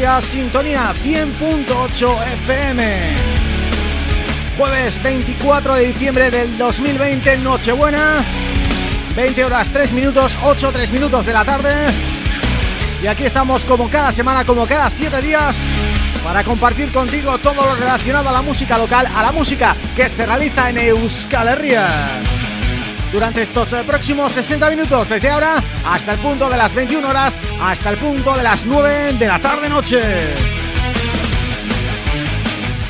Ratia, Sintonía 100.8 FM. Jueves 24 de diciembre del 2020, Nochebuena. 20 horas 3 minutos, 8 3 minutos de la tarde. Y aquí estamos como cada semana, como cada 7 días para compartir contigo todo lo relacionado a la música local, a la música que se realiza en Euskal Herria durante estos eh, próximos 60 minutos desde ahora hasta el punto de las 21 horas hasta el punto de las 9 de la tarde-noche.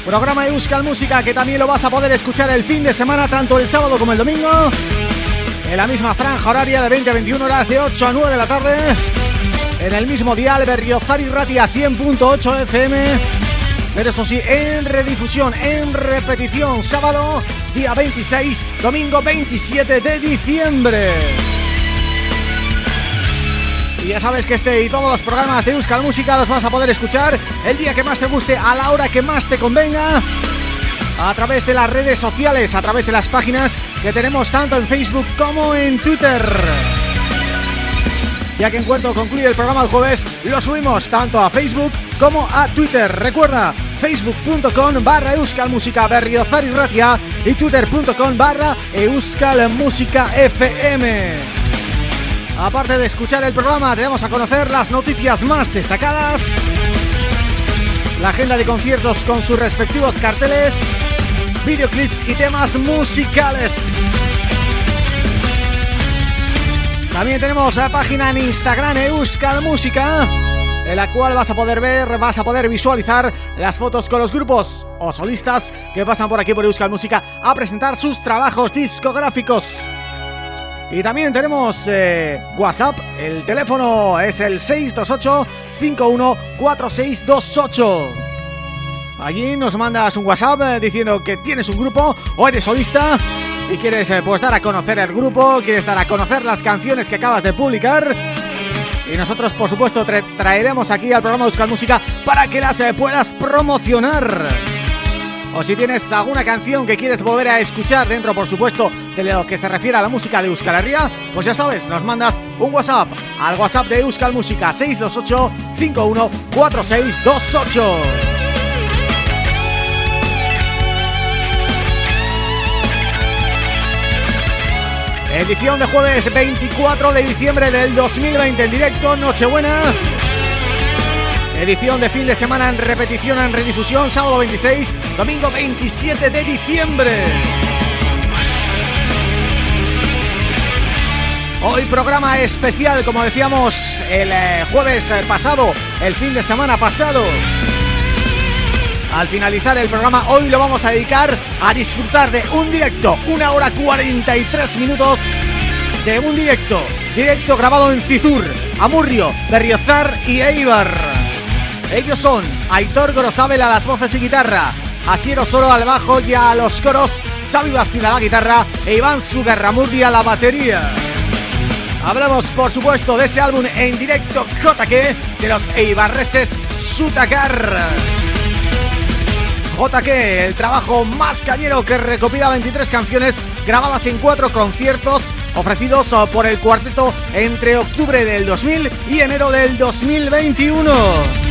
Programa Euskal Música que también lo vas a poder escuchar el fin de semana tanto el sábado como el domingo en la misma franja horaria de 20 a 21 horas de 8 a 9 de la tarde en el mismo dial Berriozar y Ratia 100.8 FM pero eso sí, en redifusión, en repetición, sábado, día 26, domingo 27 de diciembre. Y ya sabes que este y todos los programas de Euskal Música los vas a poder escuchar el día que más te guste, a la hora que más te convenga, a través de las redes sociales, a través de las páginas que tenemos tanto en Facebook como en Twitter. Ya que en cuanto concluye el programa el jueves, lo subimos tanto a Facebook como a Twitter. Recuerda, facebook.com barra Euskal Música Berriozar y Ratia y twitter.com barra Euskal Música FM. Aparte de escuchar el programa, te a conocer las noticias más destacadas, la agenda de conciertos con sus respectivos carteles, videoclips y temas musicales. También tenemos la página en Instagram Euskal Música en la cual vas a poder ver, vas a poder visualizar las fotos con los grupos o solistas que pasan por aquí por Euskal Música a presentar sus trabajos discográficos. Y también tenemos eh, WhatsApp, el teléfono es el 628 514628 Allí nos mandas un WhatsApp eh, diciendo que tienes un grupo o eres solista y quieres eh, pues dar a conocer el grupo, quieres dar a conocer las canciones que acabas de publicar. Y nosotros por supuesto traeremos aquí al programa Euskal Música para que las puedas promocionar o si tienes alguna canción que quieres volver a escuchar dentro, por supuesto, de lo que se refiere a la música de Euskal Herria, pues ya sabes, nos mandas un WhatsApp al WhatsApp de Euskal Música 628 514628. Edición de jueves 24 de diciembre del 2020 en directo, Nochebuena Edición de fin de semana en repetición, en redifusión, sábado 26, domingo 27 de diciembre. Hoy programa especial, como decíamos el eh, jueves pasado, el fin de semana pasado. Al finalizar el programa, hoy lo vamos a dedicar a disfrutar de un directo, una hora 43 minutos de un directo, directo grabado en Cizur, Amurrio, Berriozar y Eibar. Ellos son Aitor Gorosabel a las voces y guitarra, Asiero Soro al bajo y a los coros, Xavi Bastida a la guitarra e Iván Sugarramurdi a la batería. Hablamos, por supuesto, de ese álbum en directo JK de los Eibarreses Sutacar. JK, el trabajo más cañero que recopila 23 canciones grabadas en cuatro conciertos ofrecidos por el cuarteto entre octubre del 2000 y enero del 2021.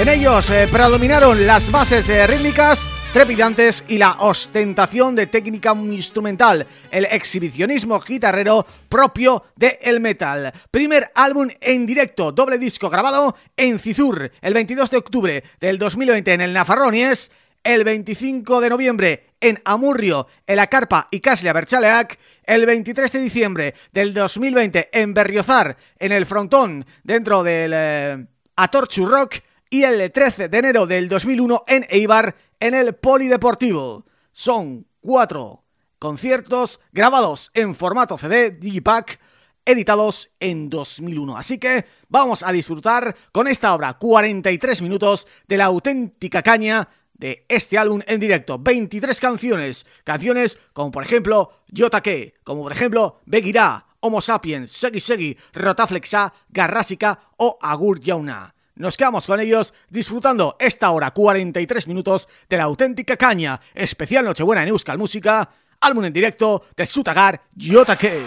En ellos eh, predominaron las bases eh, rítmicas trepidantes y la ostentación de técnica instrumental, el exhibicionismo guitarrero propio de el metal. Primer álbum en directo, doble disco grabado en Cizur el 22 de octubre del 2020 en el Nafarronies, el 25 de noviembre en Amurrio, en la Carpa y Caslia Berchaleac, el 23 de diciembre del 2020 en Berriozar, en el Frontón, dentro del eh, Rock y el 13 de enero del 2001 en Eibar en el Polideportivo. Son cuatro conciertos grabados en formato CD Digipack editados en 2001. Así que vamos a disfrutar con esta obra 43 minutos de la auténtica caña de este álbum en directo. 23 canciones, canciones como por ejemplo Yotake, como por ejemplo Begirá, Homo Sapiens, Segi Segi, Rotaflexa, Garrásica o Agur Yauna. Nos quedamos con ellos disfrutando esta hora 43 minutos de la auténtica caña, especial Nochebuena en Euskal Música, álbum en directo de Sutagar Yotake.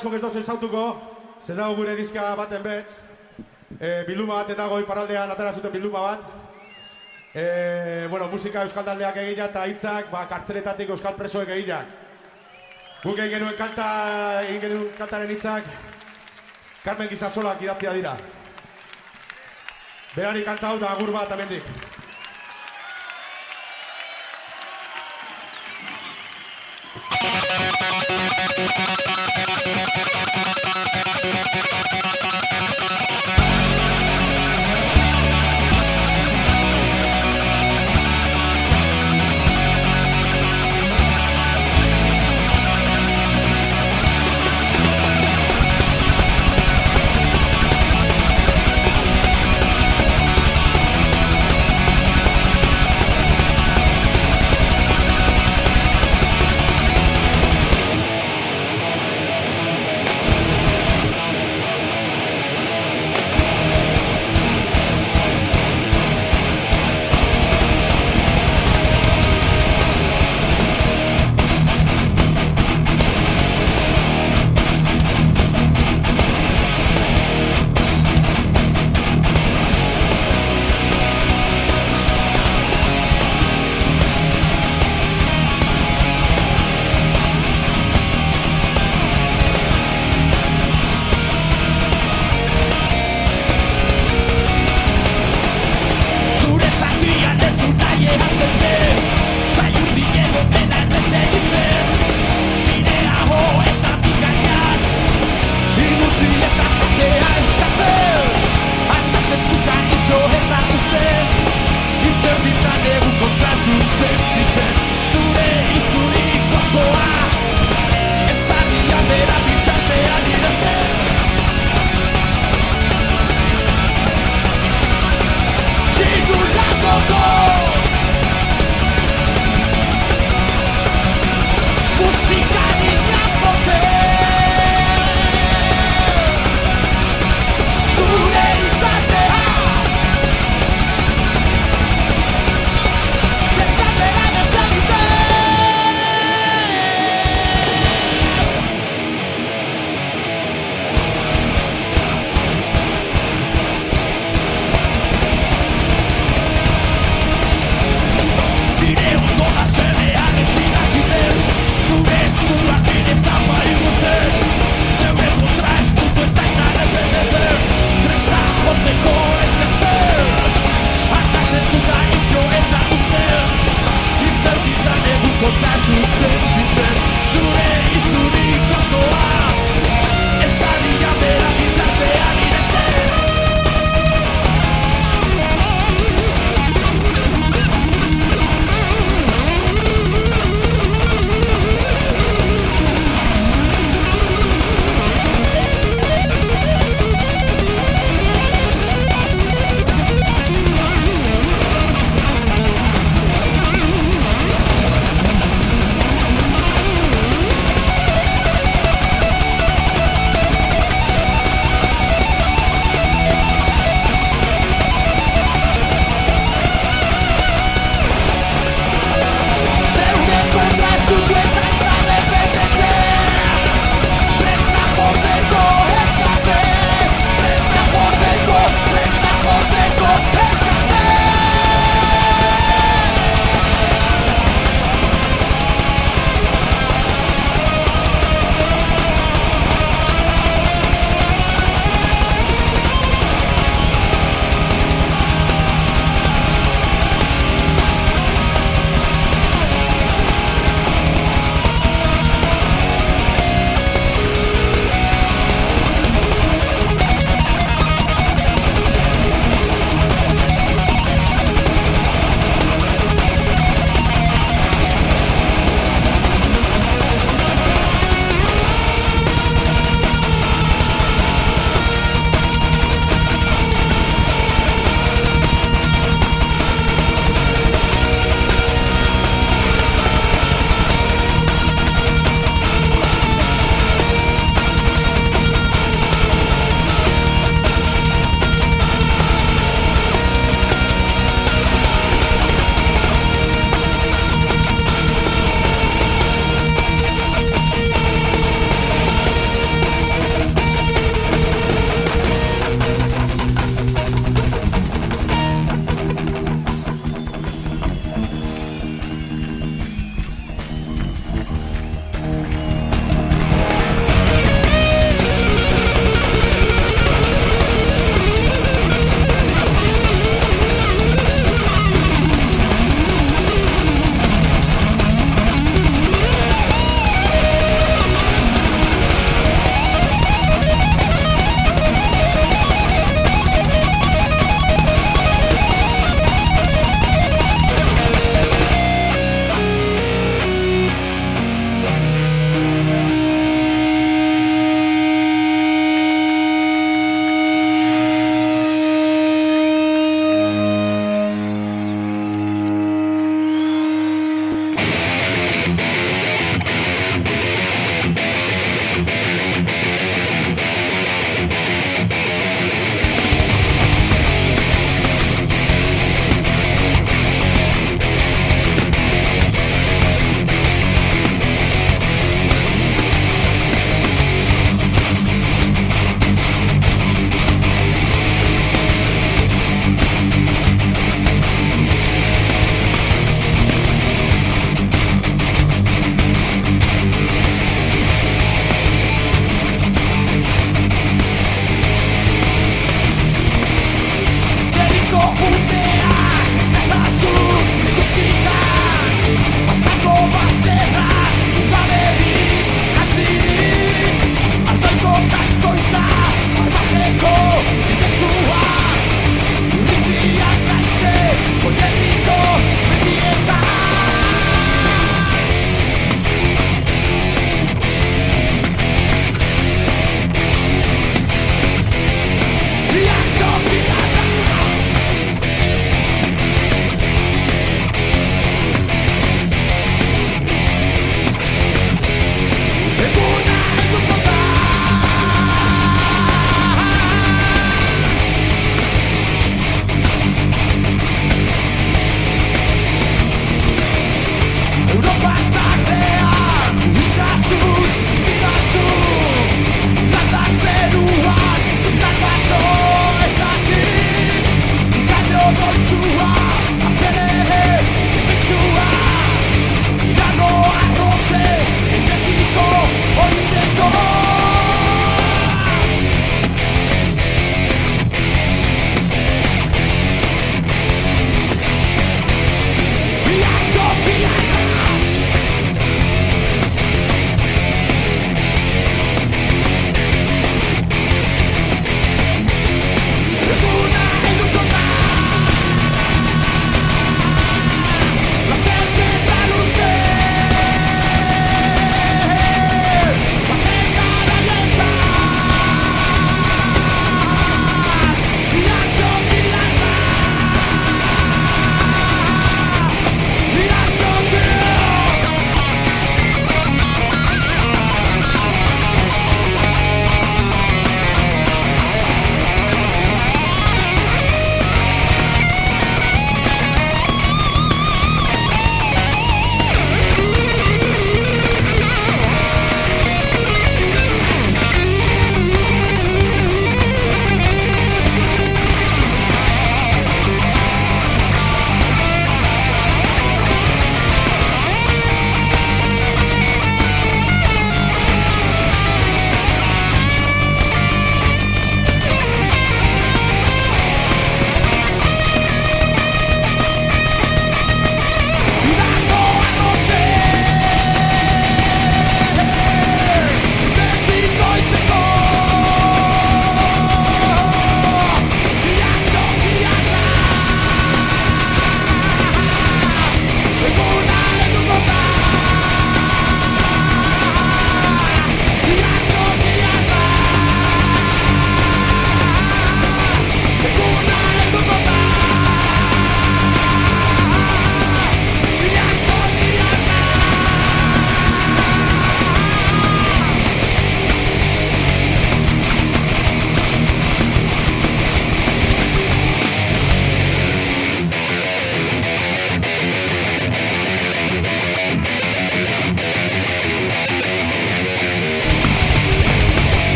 asko ez dozu zautuko, ez dago gure diska baten betz, e, biluma bat dago iparaldean atera zuten biluma bat, e, bueno, musika euskal taldeak egina eta hitzak ba, kartzeletatik euskal presoek egina. Guk egin genuen kanta, egin genuen kantaren hitzak, Carmen Gizazolak idatzia dira. Berari kanta hau da agur bat amendik. Thank Thank you.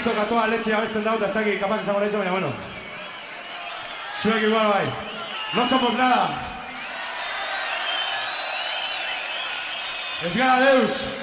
esto que a toda leche a veces dauta hasta aquí capaz de saber eso, pero bueno. Sue que igual. No somos nada. Es gana Deus. Deus.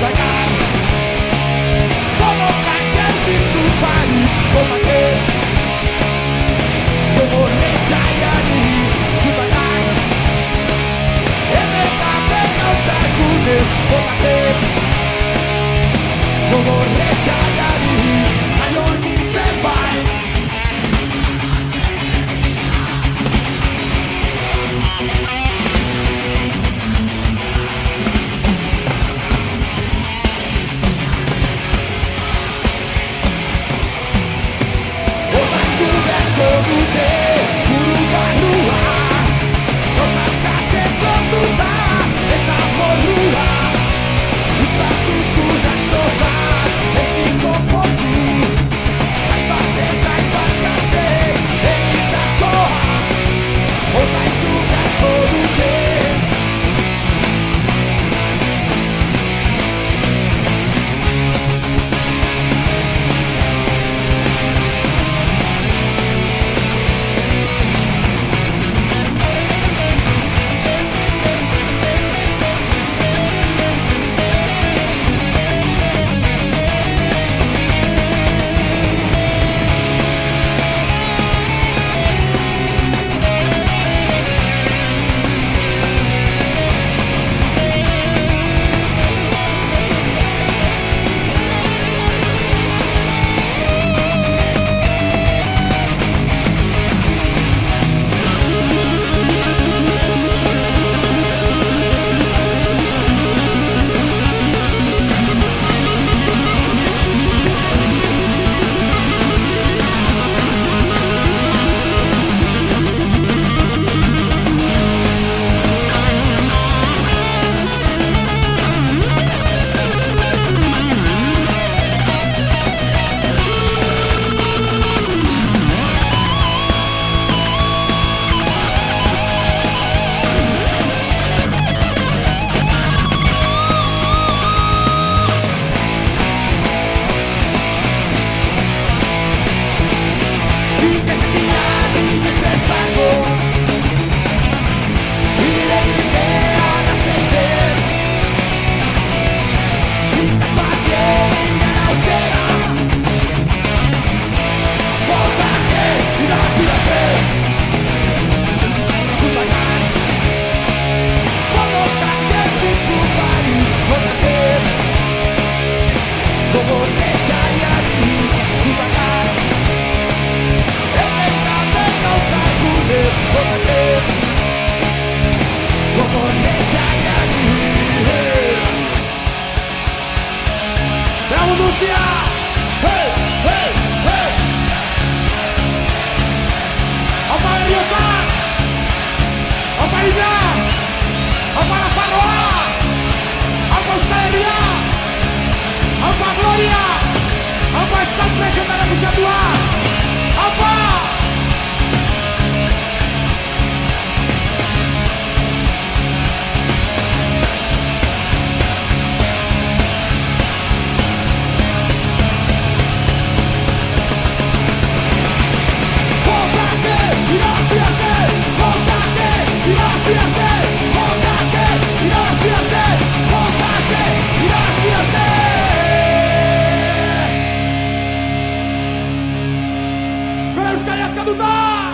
like eskai askatuta!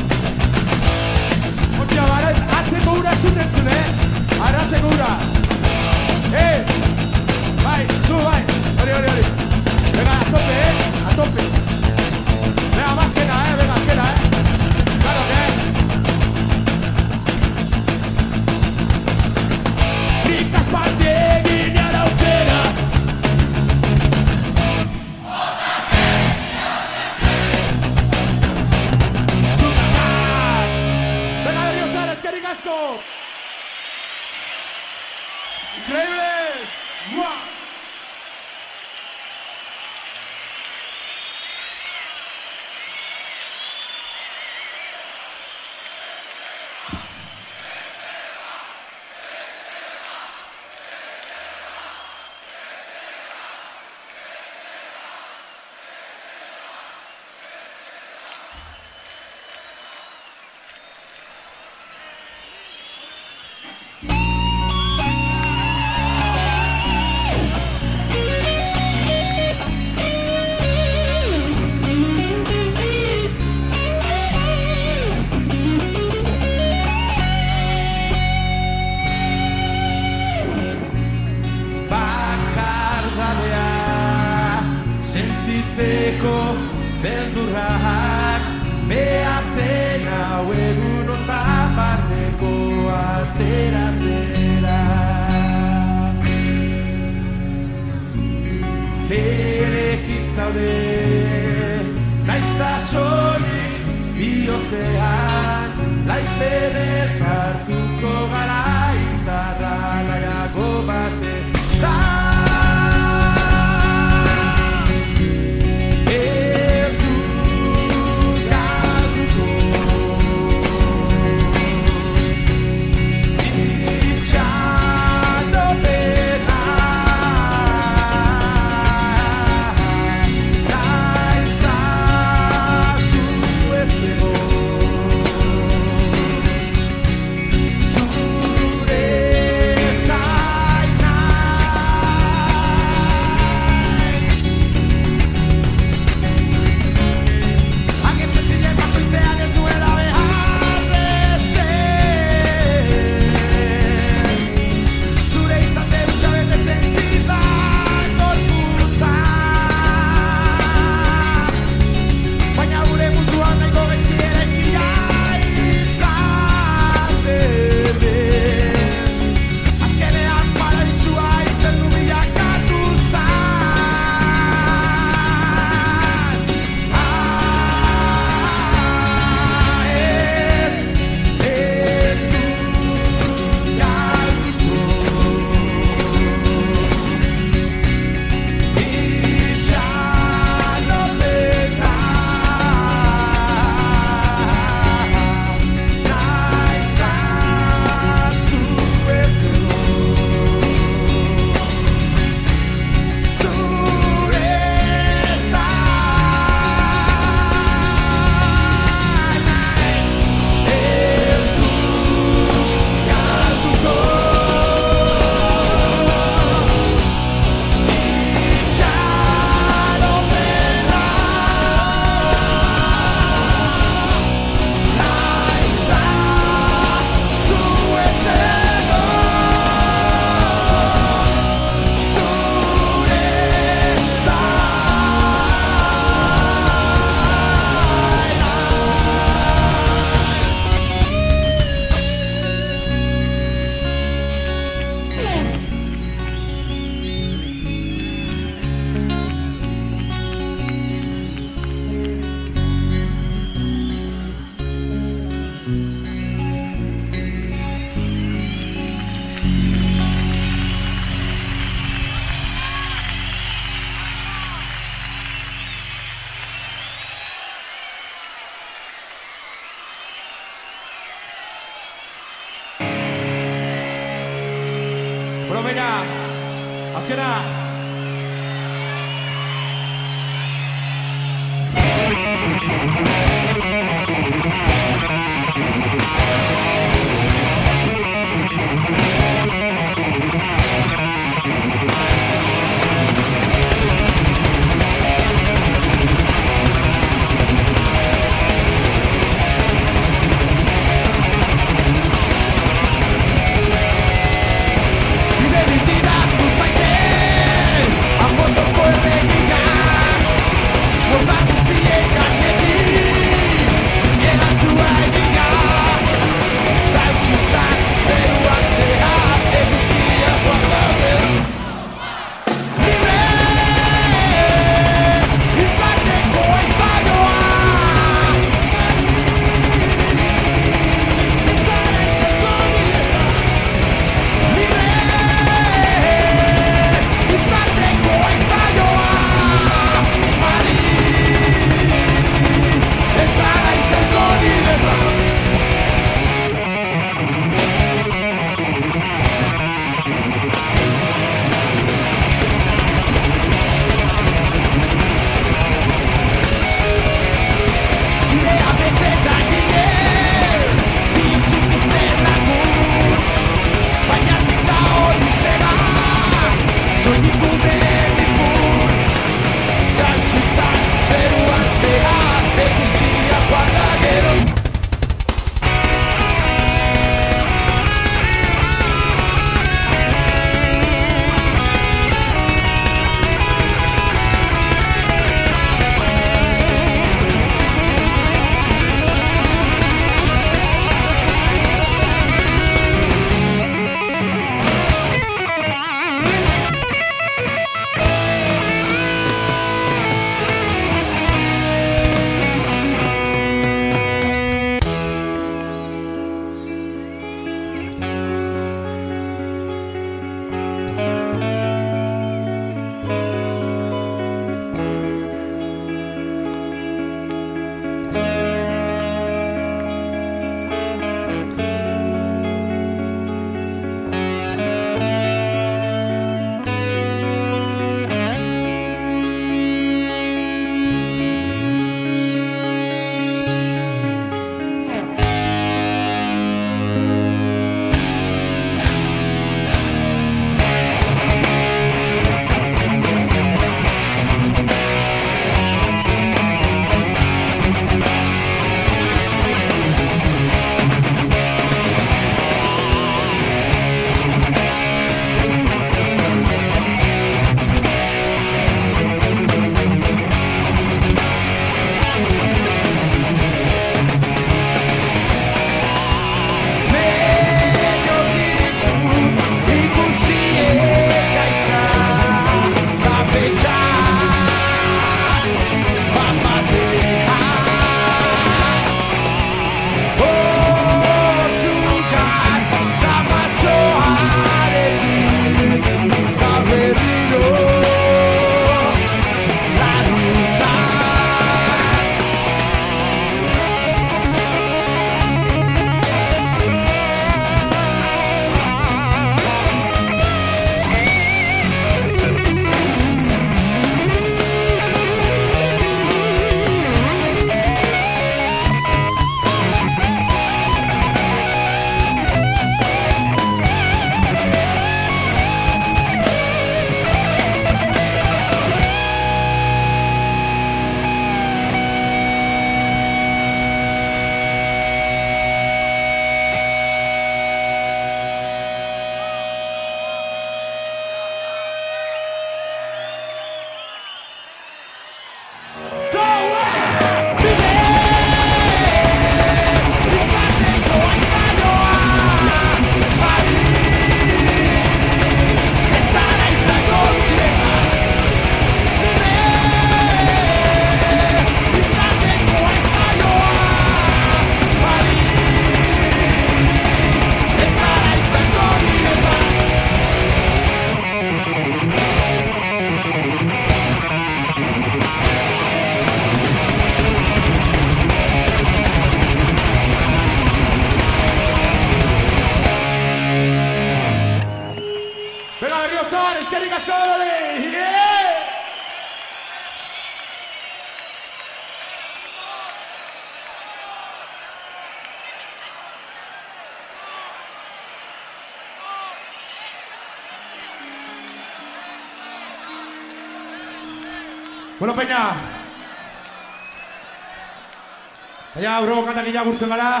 Peña, urrego kantak inagurtzen gara.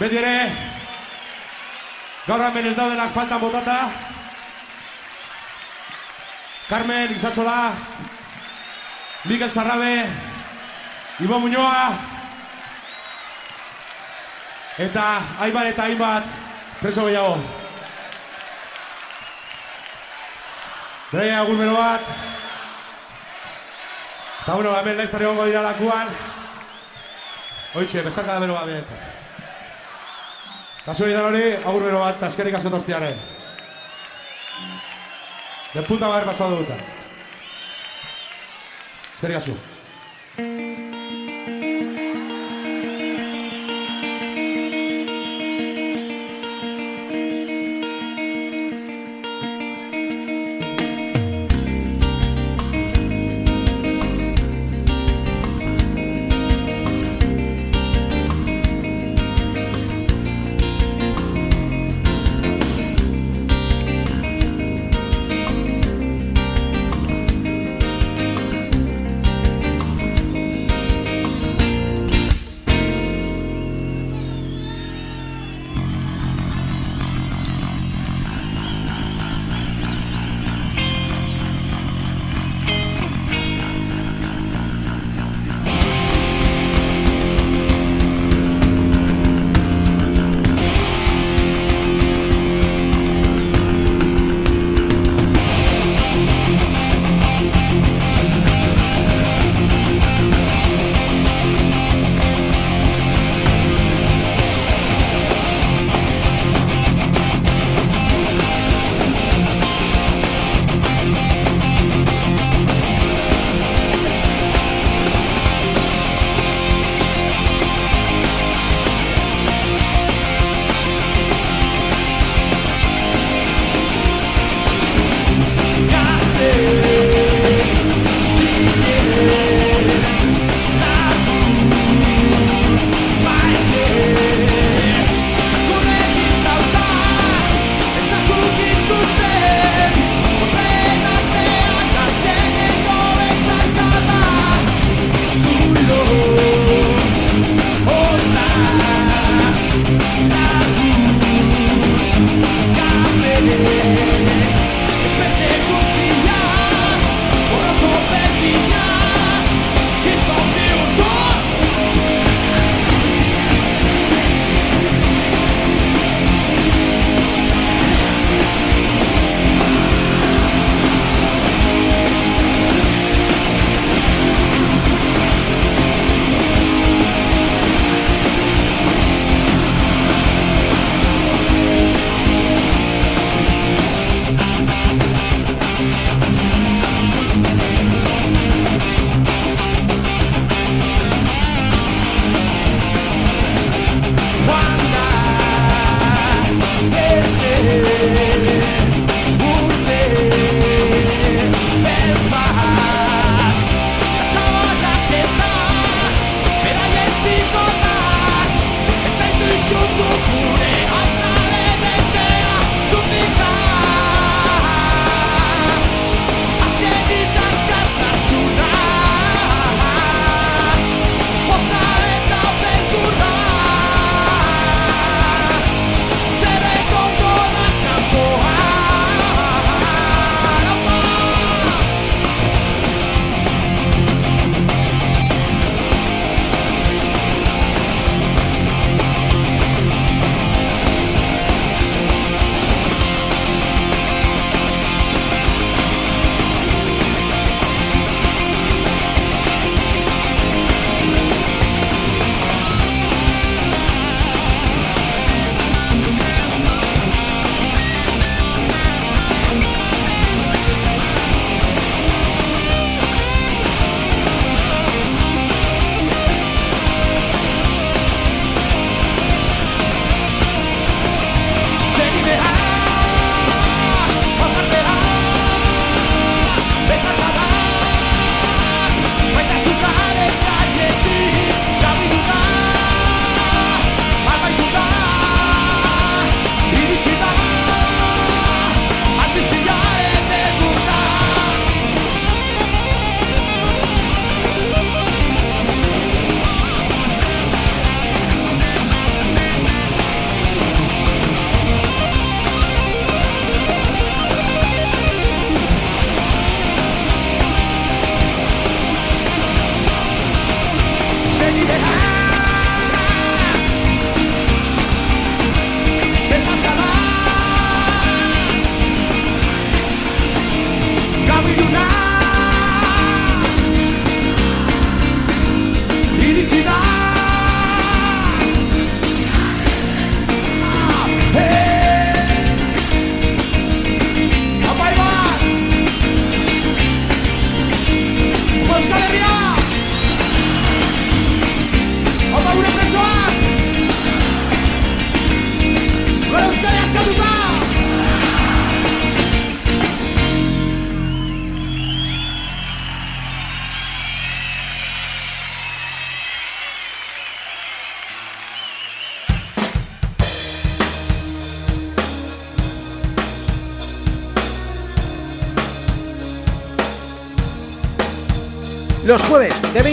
Beti ere, gaur hemen ez daudenak faltan botata. Carmen, Isasola, Miguel Zarrabe, Ibo Muñoa, eta hainbat eta hainbat preso gehiago. Egun bero bat. Eta bueno, hemen laiztari gongo dira lakuan. Hoixe, besarka da bero bat benetzen. Kasu hori da hori, agur bero bat, eta eskerik asko tortziaren. De puta madre pasado duta. Eskerik asko.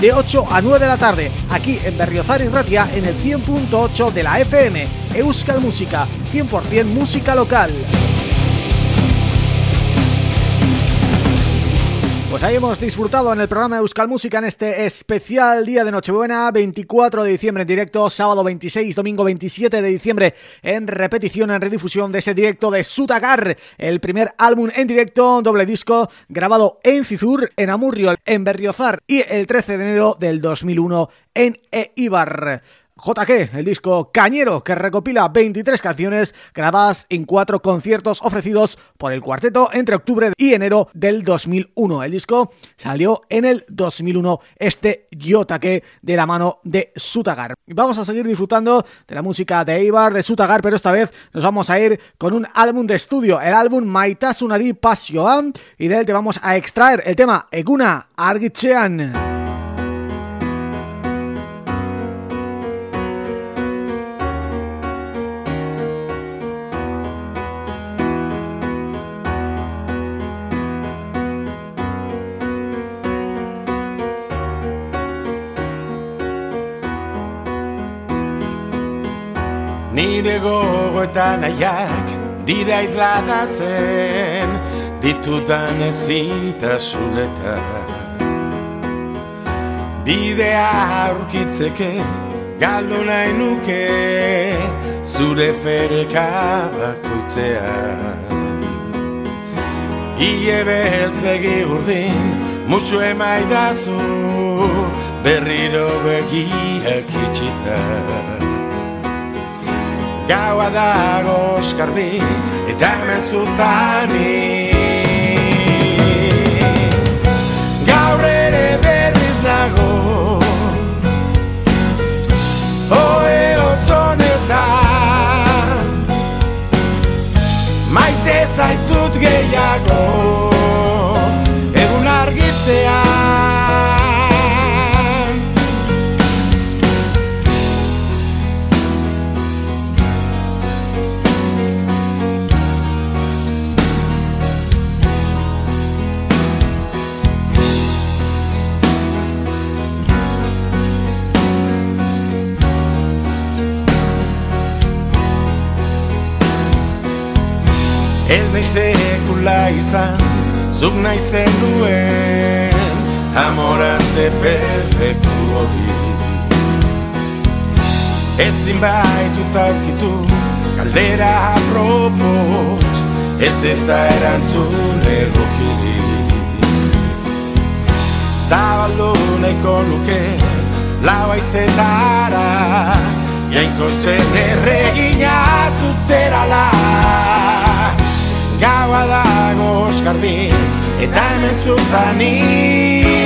de 8 a 9 de la tarde, aquí en Berriozar y Ratia en el 100.8 de la FM, Euskal Música, 100% música local. Pues ahí hemos disfrutado en el programa de Euskal Música en este especial día de Nochebuena, 24 de diciembre en directo, sábado 26, domingo 27 de diciembre en repetición, en redifusión de ese directo de Sutagar, el primer álbum en directo, doble disco, grabado en Cizur, en Amurrio, en Berriozar y el 13 de enero del 2001 en Eibar. JK, el disco Cañero, que recopila 23 canciones grabadas en cuatro conciertos ofrecidos por el cuarteto entre octubre y enero del 2001. El disco salió en el 2001, este Yotake de la mano de Sutagar. Vamos a seguir disfrutando de la música de Eibar, de Sutagar, pero esta vez nos vamos a ir con un álbum de estudio, el álbum Maitasunari Pasioan, y de él te vamos a extraer el tema Eguna Argichean. Nire gogo eta nahiak dira izladatzen ditudan ezintasuneta Bidea aurkitzeke galdu nahi nuke zure fereka bakoitzea. Ie beltz begi urdin musu emaidazu berriro begiak itxitak gaua dago oskardi eta hemen zutani gaur ere berriz nago oe otzonetan. Maite zaitut gehiago egun argitzean Nahi sekula izan, zuk nahi zen duen Amorante perfektu hori. Ez zinbaitu taukitu, kaldera apropos Ez eta erantzun egokiri Zabaldu nahiko nuke, lau aizetara Jainko zen erregina zuzerala gaua dago oskarbi eta hemen zutani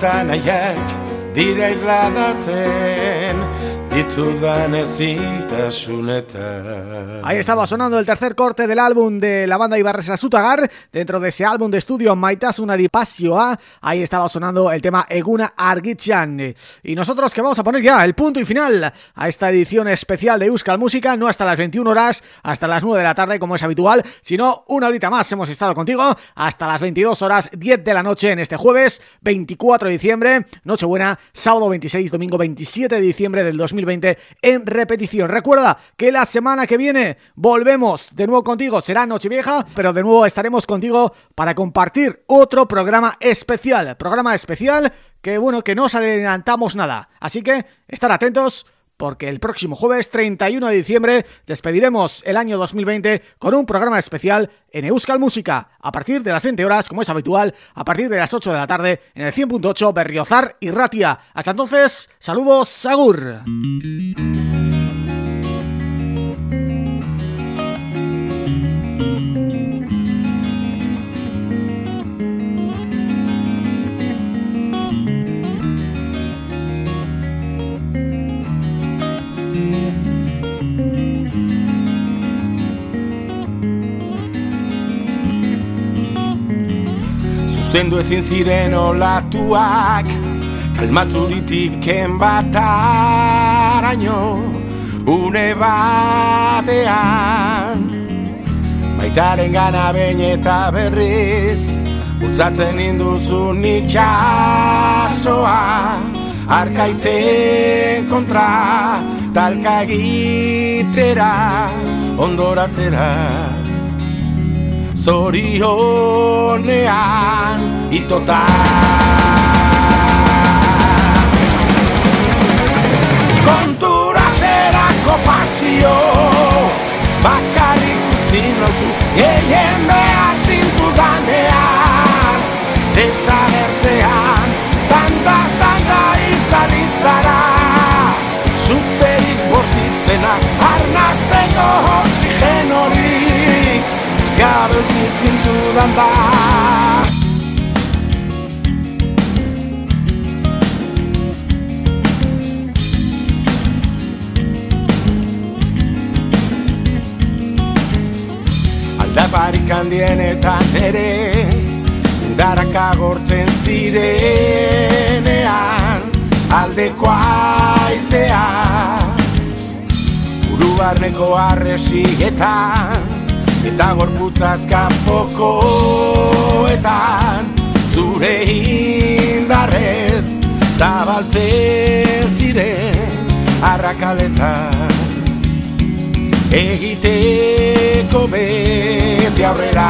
gogotan aiak dira izladatzen ditudan ezintasunetan. Ahí estaba sonando el tercer corte del álbum de la banda Ibarresa Sutagar Dentro de ese álbum de estudio Maitasunari Pasioa Ahí estaba sonando el tema Eguna Argitxan Y nosotros que vamos a poner ya el punto y final A esta edición especial de Euskal Música No hasta las 21 horas, hasta las 9 de la tarde como es habitual Sino una horita más hemos estado contigo Hasta las 22 horas 10 de la noche en este jueves 24 de diciembre Nochebuena, sábado 26, domingo 27 de diciembre del 2020 en repetición. Recuerda que la semana que viene volvemos de nuevo contigo, será Nochevieja, pero de nuevo estaremos contigo para compartir otro programa especial, programa especial que bueno, que no os adelantamos nada. Así que estar atentos porque el próximo jueves 31 de diciembre despediremos el año 2020 con un programa especial en Euskal Música a partir de las 20 horas, como es habitual, a partir de las 8 de la tarde en el 100.8 Berriozar y Ratia. Hasta entonces, saludos, Sagur. Zuzendu ezin ziren olatuak Kalmazuritik ken bataraino Une batean. Baitaren gana eta berriz Bultzatzen induzun itxasoa Arkaitzen kontra Talka egitera Ondoratzera zorionean itota. Konturatzerako pasio Bakarrik utzi nauzu Gehien behar zintu utzi zintudan da Aldaparik handienetan ere Indarak agortzen zirenean Aldeko aizea Uru barneko arresietan Eta gorputzazkan pokoetan Zure indarrez Zabaltzen ziren Arrakaletan. Egiteko beti aurrera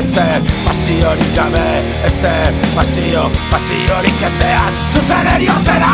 Ezer pasiorik gabe. Ezer pasio, pasiorik ezean. Zuzen eriotzera